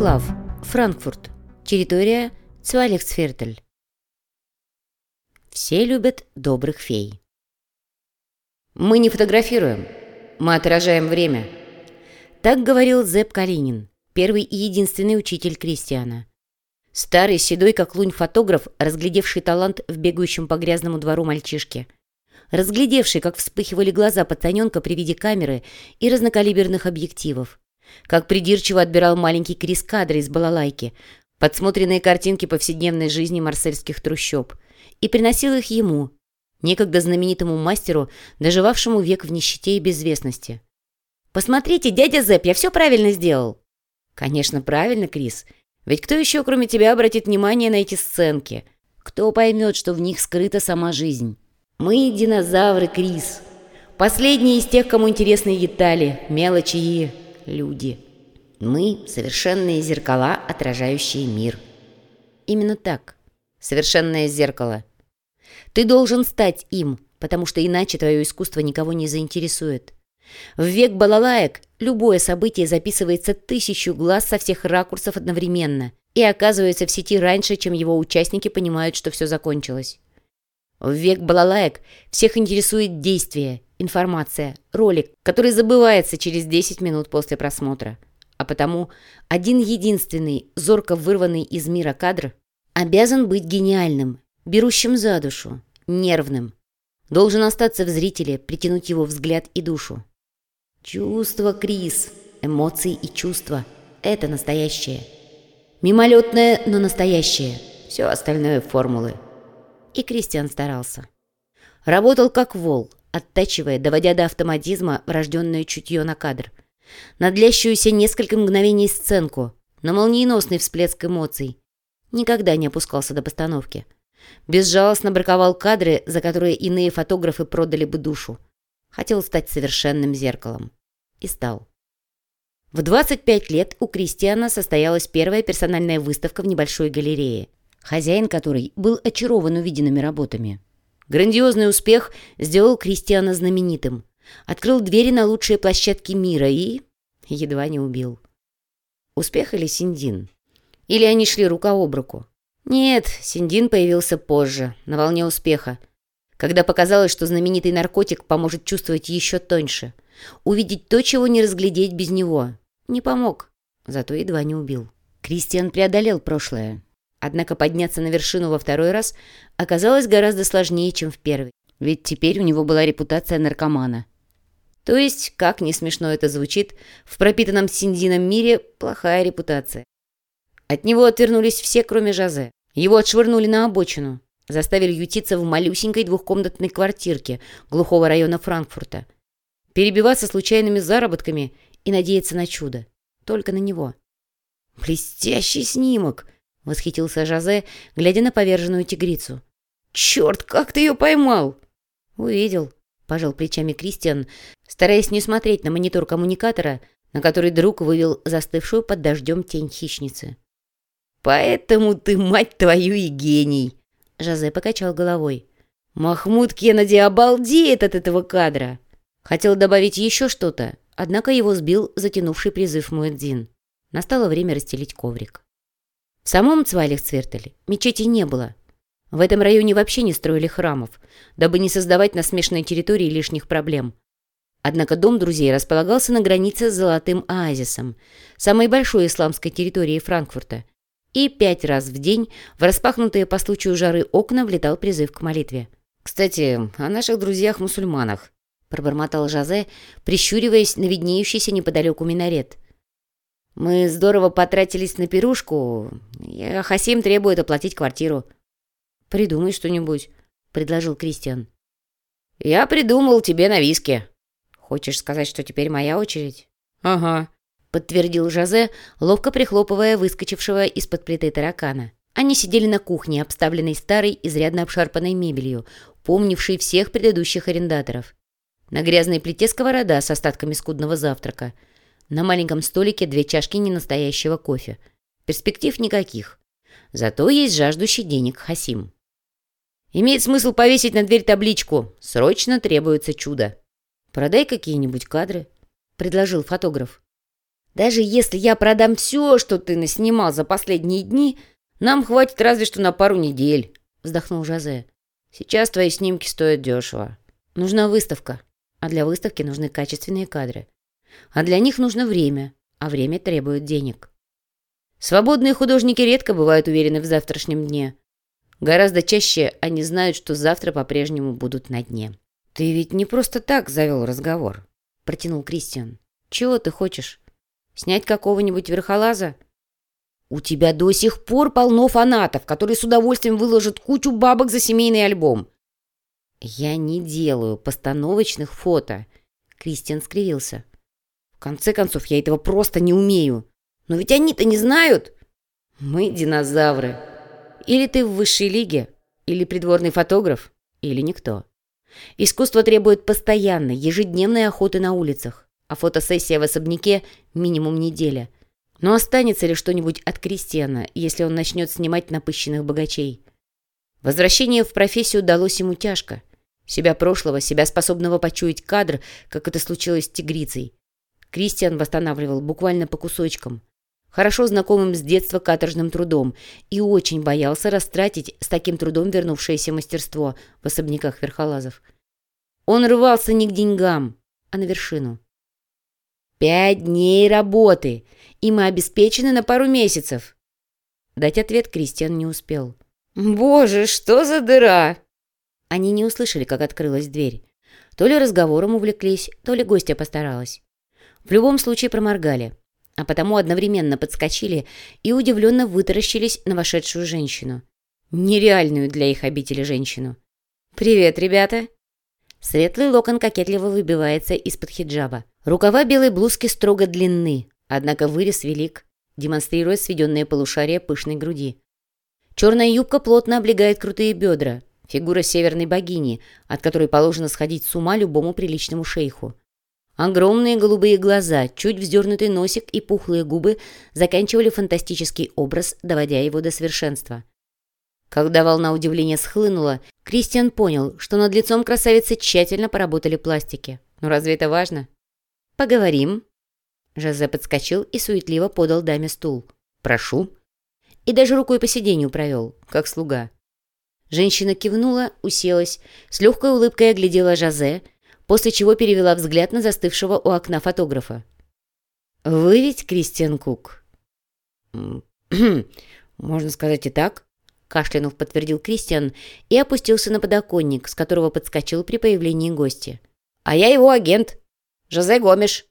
Анклав, Франкфурт. Территория Цвалихсфертель. Все любят добрых фей. Мы не фотографируем, мы отражаем время. Так говорил Зепп Калинин, первый и единственный учитель Кристиана. Старый, седой, как лунь фотограф, разглядевший талант в бегающем по грязному двору мальчишке. Разглядевший, как вспыхивали глаза пацаненка при виде камеры и разнокалиберных объективов. Как придирчиво отбирал маленький Крис кадры из балалайки, подсмотренные картинки повседневной жизни марсельских трущоб, и приносил их ему, некогда знаменитому мастеру, доживавшему век в нищете и безвестности. «Посмотрите, дядя Зэп, я все правильно сделал!» «Конечно, правильно, Крис. Ведь кто еще, кроме тебя, обратит внимание на эти сценки? Кто поймет, что в них скрыта сама жизнь? Мы динозавры, Крис. Последние из тех, кому интересны детали, мелочи и люди. Мы — совершенные зеркала, отражающие мир. Именно так. Совершенное зеркало. Ты должен стать им, потому что иначе твое искусство никого не заинтересует. В век балалаек любое событие записывается тысячу глаз со всех ракурсов одновременно и оказывается в сети раньше, чем его участники понимают, что все закончилось. В век балалаек всех интересует действие, информация, ролик, который забывается через 10 минут после просмотра. А потому один единственный, зорко вырванный из мира кадр обязан быть гениальным, берущим за душу, нервным. Должен остаться в зрителе, притянуть его взгляд и душу. Чувства, Крис, эмоции и чувства — это настоящее. Мимолетное, но настоящее. Все остальное — формулы. И Кристиан старался. Работал как вол, оттачивая, доводя до автоматизма врожденное чутье на кадр. На длящуюся несколько мгновений сценку, на молниеносный всплеск эмоций. Никогда не опускался до постановки. Безжалостно браковал кадры, за которые иные фотографы продали бы душу. Хотел стать совершенным зеркалом. И стал. В 25 лет у Кристиана состоялась первая персональная выставка в небольшой галерее, хозяин которой был очарован увиденными работами. Грандиозный успех сделал Кристиана знаменитым. Открыл двери на лучшие площадки мира и... едва не убил. Успех или Синдин? Или они шли рука об руку? Нет, Синдин появился позже, на волне успеха, когда показалось, что знаменитый наркотик поможет чувствовать еще тоньше, увидеть то, чего не разглядеть без него. Не помог, зато едва не убил. Кристиан преодолел прошлое. Однако подняться на вершину во второй раз оказалось гораздо сложнее, чем в первый. Ведь теперь у него была репутация наркомана. То есть, как не смешно это звучит, в пропитанном синдином мире плохая репутация. От него отвернулись все, кроме Жозе. Его отшвырнули на обочину, заставили ютиться в малюсенькой двухкомнатной квартирке глухого района Франкфурта. Перебиваться случайными заработками и надеяться на чудо. Только на него. «Блестящий снимок!» — восхитился Жозе, глядя на поверженную тигрицу. «Черт, как ты ее поймал?» «Увидел», — пожал плечами Кристиан, стараясь не смотреть на монитор коммуникатора, на который друг вывел застывшую под дождем тень хищницы. «Поэтому ты, мать твою, и гений!» Жозе покачал головой. «Махмуд Кеннеди обалдеет от этого кадра!» Хотел добавить еще что-то, однако его сбил затянувший призыв Муэдзин. Настало время расстелить коврик. В самом Цвайлихцвертеле мечети не было. В этом районе вообще не строили храмов, дабы не создавать на смешанной территории лишних проблем. Однако дом друзей располагался на границе с Золотым оазисом, самой большой исламской территории Франкфурта, и пять раз в день в распахнутые по случаю жары окна влетал призыв к молитве. «Кстати, о наших друзьях-мусульманах», — пробормотал Жозе, прищуриваясь на виднеющийся неподалеку минарет. «Мы здорово потратились на пирушку, Хасим требует оплатить квартиру». «Придумай что-нибудь», — предложил Кристиан. «Я придумал тебе на виске». «Хочешь сказать, что теперь моя очередь?» «Ага», — подтвердил Жозе, ловко прихлопывая выскочившего из-под плиты таракана. Они сидели на кухне, обставленной старой, изрядно обшарпанной мебелью, помнившей всех предыдущих арендаторов. На грязной плите сковорода с остатками скудного завтрака. На маленьком столике две чашки ненастоящего кофе. Перспектив никаких. Зато есть жаждущий денег Хасим. Имеет смысл повесить на дверь табличку «Срочно требуется чудо». «Продай какие-нибудь кадры», — предложил фотограф. Даже если я продам все, что ты наснимал за последние дни, нам хватит разве что на пару недель», — вздохнул Жозе. «Сейчас твои снимки стоят дешево. Нужна выставка, а для выставки нужны качественные кадры. А для них нужно время, а время требует денег. Свободные художники редко бывают уверены в завтрашнем дне. Гораздо чаще они знают, что завтра по-прежнему будут на дне. «Ты ведь не просто так завел разговор», — протянул Кристиан. «Чего ты хочешь? Снять какого-нибудь верхолаза?» «У тебя до сих пор полно фанатов, которые с удовольствием выложат кучу бабок за семейный альбом». «Я не делаю постановочных фото», — Кристиан скривился. «В конце концов, я этого просто не умею. Но ведь они-то не знают». «Мы динозавры. Или ты в высшей лиге, или придворный фотограф, или никто». Искусство требует постоянной, ежедневной охоты на улицах, а фотосессия в особняке – минимум неделя. Но останется ли что-нибудь от Кристиана, если он начнет снимать напыщенных богачей? Возвращение в профессию далось ему тяжко. Себя прошлого, себя способного почуять кадр, как это случилось с тигрицей. Кристиан восстанавливал буквально по кусочкам хорошо знакомым с детства каторжным трудом, и очень боялся растратить с таким трудом вернувшееся мастерство в особняках верхолазов. Он рвался не к деньгам, а на вершину. «Пять дней работы, и мы обеспечены на пару месяцев!» Дать ответ Кристиан не успел. «Боже, что за дыра!» Они не услышали, как открылась дверь. То ли разговором увлеклись, то ли гостья постаралась. В любом случае проморгали а потому одновременно подскочили и удивленно вытаращились на вошедшую женщину. Нереальную для их обители женщину. «Привет, ребята!» Светлый локон кокетливо выбивается из-под хиджаба. Рукава белой блузки строго длинны, однако вырез велик, демонстрируя сведенные полушария пышной груди. Черная юбка плотно облегает крутые бедра, фигура северной богини, от которой положено сходить с ума любому приличному шейху. Огромные голубые глаза, чуть вздернутый носик и пухлые губы заканчивали фантастический образ, доводя его до совершенства. Когда волна удивления схлынула, Кристиан понял, что над лицом красавицы тщательно поработали пластики. Но разве это важно? «Поговорим». Жозе подскочил и суетливо подал даме стул. «Прошу». И даже рукой по сиденью провел, как слуга. Женщина кивнула, уселась, с легкой улыбкой оглядела Жозе, после чего перевела взгляд на застывшего у окна фотографа. «Вы ведь Кристиан Кук?» «Можно сказать и так», — кашлянув подтвердил Кристиан и опустился на подоконник, с которого подскочил при появлении гостя. «А я его агент, Жозе Гомеш».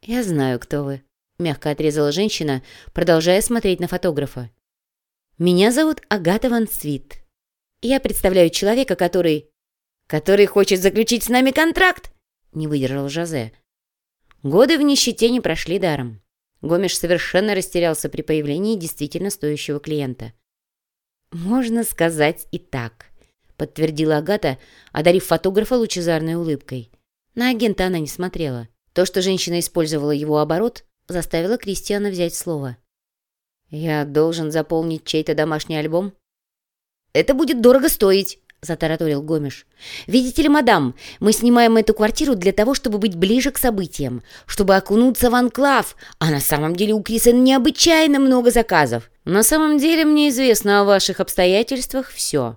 «Я знаю, кто вы», — мягко отрезала женщина, продолжая смотреть на фотографа. «Меня зовут Агата Ван Свит. Я представляю человека, который...» который хочет заключить с нами контракт?» — не выдержал Жозе. Годы в нищете не прошли даром. Гомеш совершенно растерялся при появлении действительно стоящего клиента. «Можно сказать и так», — подтвердила Агата, одарив фотографа лучезарной улыбкой. На агента она не смотрела. То, что женщина использовала его оборот, заставило Кристиана взять слово. «Я должен заполнить чей-то домашний альбом?» «Это будет дорого стоить», — затараторил Гомеш. «Видите ли, мадам, мы снимаем эту квартиру для того, чтобы быть ближе к событиям, чтобы окунуться в анклав, а на самом деле у Криса необычайно много заказов. На самом деле мне известно о ваших обстоятельствах все».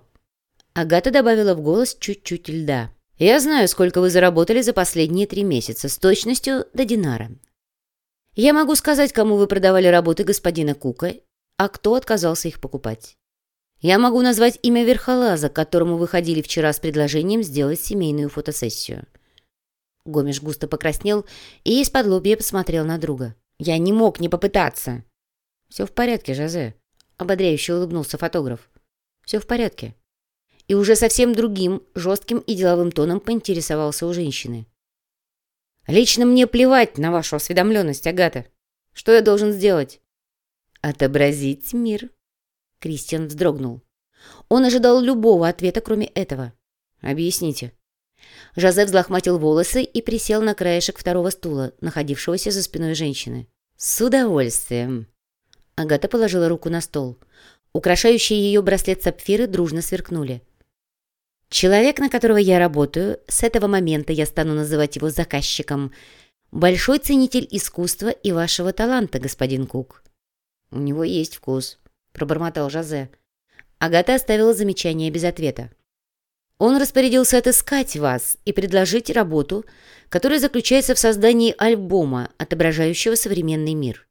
Агата добавила в голос чуть-чуть льда. «Я знаю, сколько вы заработали за последние три месяца, с точностью до динара. Я могу сказать, кому вы продавали работы господина Кука, а кто отказался их покупать. Я могу назвать имя Верхолаза, к которому вы ходили вчера с предложением сделать семейную фотосессию». Гомеш густо покраснел и из-под лобья посмотрел на друга. «Я не мог не попытаться». «Все в порядке, Жозе», — ободряюще улыбнулся фотограф. «Все в порядке». И уже совсем другим, жестким и деловым тоном поинтересовался у женщины. «Лично мне плевать на вашу осведомленность, Агата. Что я должен сделать?» «Отобразить мир», Кристиан вздрогнул. Он ожидал любого ответа, кроме этого. «Объясните». Жозеф взлохматил волосы и присел на краешек второго стула, находившегося за спиной женщины. «С удовольствием». Агата положила руку на стол. Украшающие ее браслет сапфиры дружно сверкнули. «Человек, на которого я работаю, с этого момента я стану называть его заказчиком, большой ценитель искусства и вашего таланта, господин Кук». «У него есть вкус», — пробормотал Жозе. Агата оставила замечание без ответа. Он распорядился отыскать вас и предложить работу, которая заключается в создании альбома, отображающего современный мир.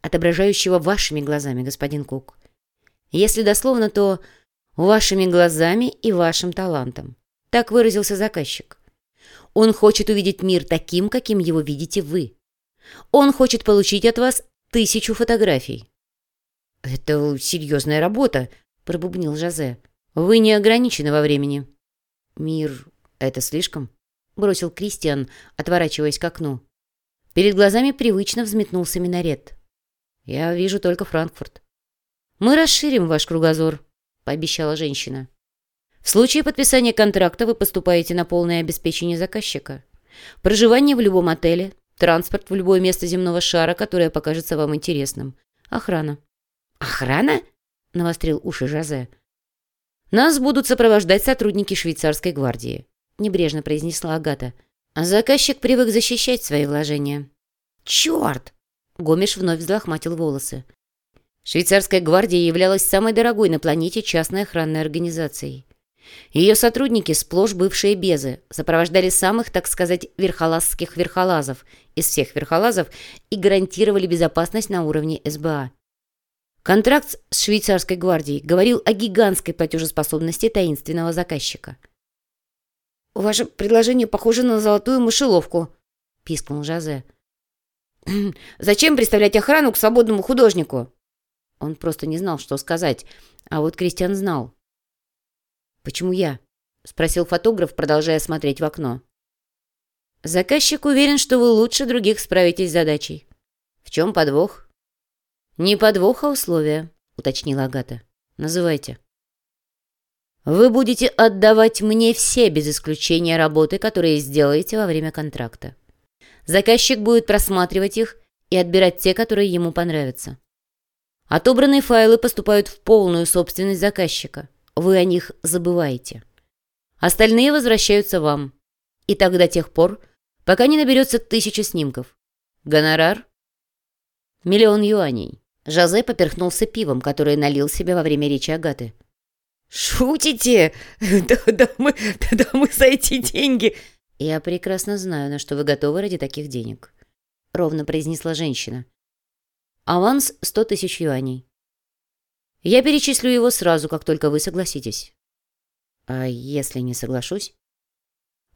Отображающего вашими глазами, господин Кук. Если дословно, то вашими глазами и вашим талантом. Так выразился заказчик. Он хочет увидеть мир таким, каким его видите вы. Он хочет получить от вас тысячу фотографий. «Это серьезная работа», — пробубнил Жозе. «Вы не ограничены во времени». «Мир — это слишком?» — бросил Кристиан, отворачиваясь к окну. Перед глазами привычно взметнулся минарет. «Я вижу только Франкфурт». «Мы расширим ваш кругозор», — пообещала женщина. «В случае подписания контракта вы поступаете на полное обеспечение заказчика. Проживание в любом отеле, транспорт в любое место земного шара, которое покажется вам интересным. Охрана». «Охрана?» — навострил уши Жозе. «Нас будут сопровождать сотрудники швейцарской гвардии», — небрежно произнесла Агата. «Заказчик привык защищать свои вложения». «Черт!» — Гомеш вновь взлохматил волосы. Швейцарская гвардия являлась самой дорогой на планете частной охранной организацией. Ее сотрудники, сплошь бывшие безы, сопровождали самых, так сказать, верхолазских верхолазов из всех верхолазов и гарантировали безопасность на уровне СБА. Контракт с швейцарской гвардией говорил о гигантской платежеспособности таинственного заказчика. «Ваше предложение похоже на золотую мышеловку», — пискнул Жозе. «Зачем представлять охрану к свободному художнику?» Он просто не знал, что сказать, а вот Кристиан знал. «Почему я?» — спросил фотограф, продолжая смотреть в окно. «Заказчик уверен, что вы лучше других справитесь с задачей. В чем подвох?» «Не подвох, а условия», — уточнила Агата. «Называйте». «Вы будете отдавать мне все, без исключения работы, которые сделаете во время контракта. Заказчик будет просматривать их и отбирать те, которые ему понравятся. Отобранные файлы поступают в полную собственность заказчика. Вы о них забываете. Остальные возвращаются вам. И так до тех пор, пока не наберется тысяча снимков. Гонорар? Миллион юаней. Жозе поперхнулся пивом, которое налил себе во время речи Агаты. «Шутите? Да, да, мы, да мы за эти деньги...» «Я прекрасно знаю, на что вы готовы ради таких денег», — ровно произнесла женщина. «Аванс — сто тысяч юаней. Я перечислю его сразу, как только вы согласитесь». «А если не соглашусь?»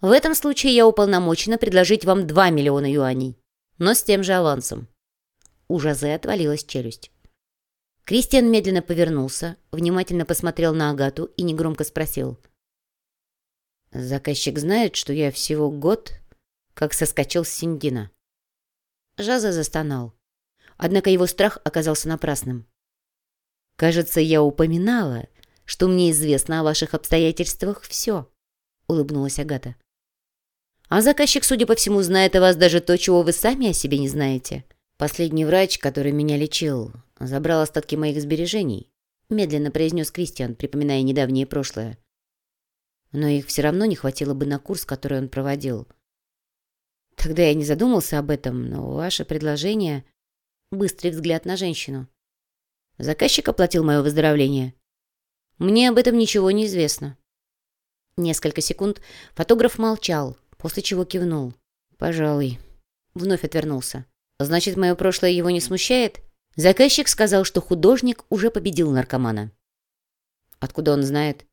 «В этом случае я уполномочена предложить вам два миллиона юаней, но с тем же авансом». У Жозе отвалилась челюсть. Кристиан медленно повернулся, внимательно посмотрел на Агату и негромко спросил. «Заказчик знает, что я всего год, как соскочил с Синдина». Жаза застонал. Однако его страх оказался напрасным. «Кажется, я упоминала, что мне известно о ваших обстоятельствах все», — улыбнулась Агата. «А заказчик, судя по всему, знает о вас даже то, чего вы сами о себе не знаете. Последний врач, который меня лечил, забрал остатки моих сбережений, медленно произнес Кристиан, припоминая недавнее прошлое. Но их все равно не хватило бы на курс, который он проводил. Тогда я не задумался об этом, но ваше предложение... Быстрый взгляд на женщину. Заказчик оплатил мое выздоровление. Мне об этом ничего не известно. Несколько секунд фотограф молчал, после чего кивнул. «Пожалуй». Вновь отвернулся. Значит, мое прошлое его не смущает? Заказчик сказал, что художник уже победил наркомана. Откуда он знает?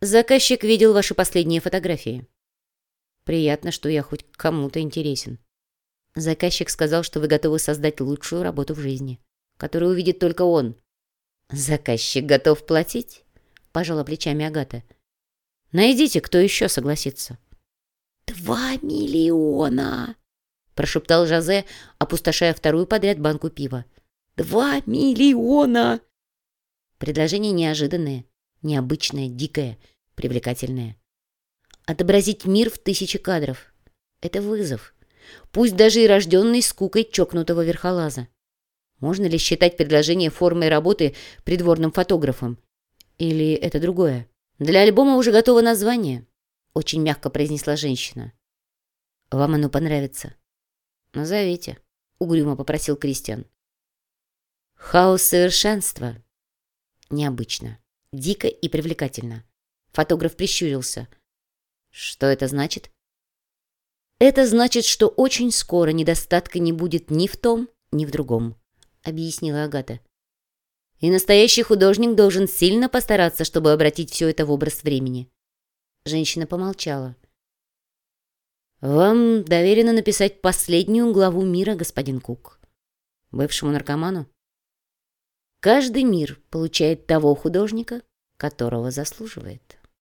Заказчик видел ваши последние фотографии. Приятно, что я хоть кому-то интересен. Заказчик сказал, что вы готовы создать лучшую работу в жизни, которую увидит только он. Заказчик готов платить? Пожала плечами Агата. Найдите, кто еще согласится. «Два миллиона!» Прошептал Жозе, опустошая вторую подряд банку пива. «Два миллиона!» Предложение неожиданное, необычное, дикое, привлекательное. Отобразить мир в тысячи кадров — это вызов. Пусть даже и рожденный скукой чокнутого верхолаза. Можно ли считать предложение формой работы придворным фотографом? Или это другое? Для альбома уже готово название, очень мягко произнесла женщина. Вам оно понравится. «Назовите», — угрюмо попросил Кристиан. «Хаос совершенства». Необычно, дико и привлекательно. Фотограф прищурился. «Что это значит?» «Это значит, что очень скоро недостатка не будет ни в том, ни в другом», — объяснила Агата. «И настоящий художник должен сильно постараться, чтобы обратить все это в образ времени». Женщина помолчала. «Вам доверено написать последнюю главу мира, господин Кук. Бывшему наркоману? Каждый мир получает того художника, которого заслуживает».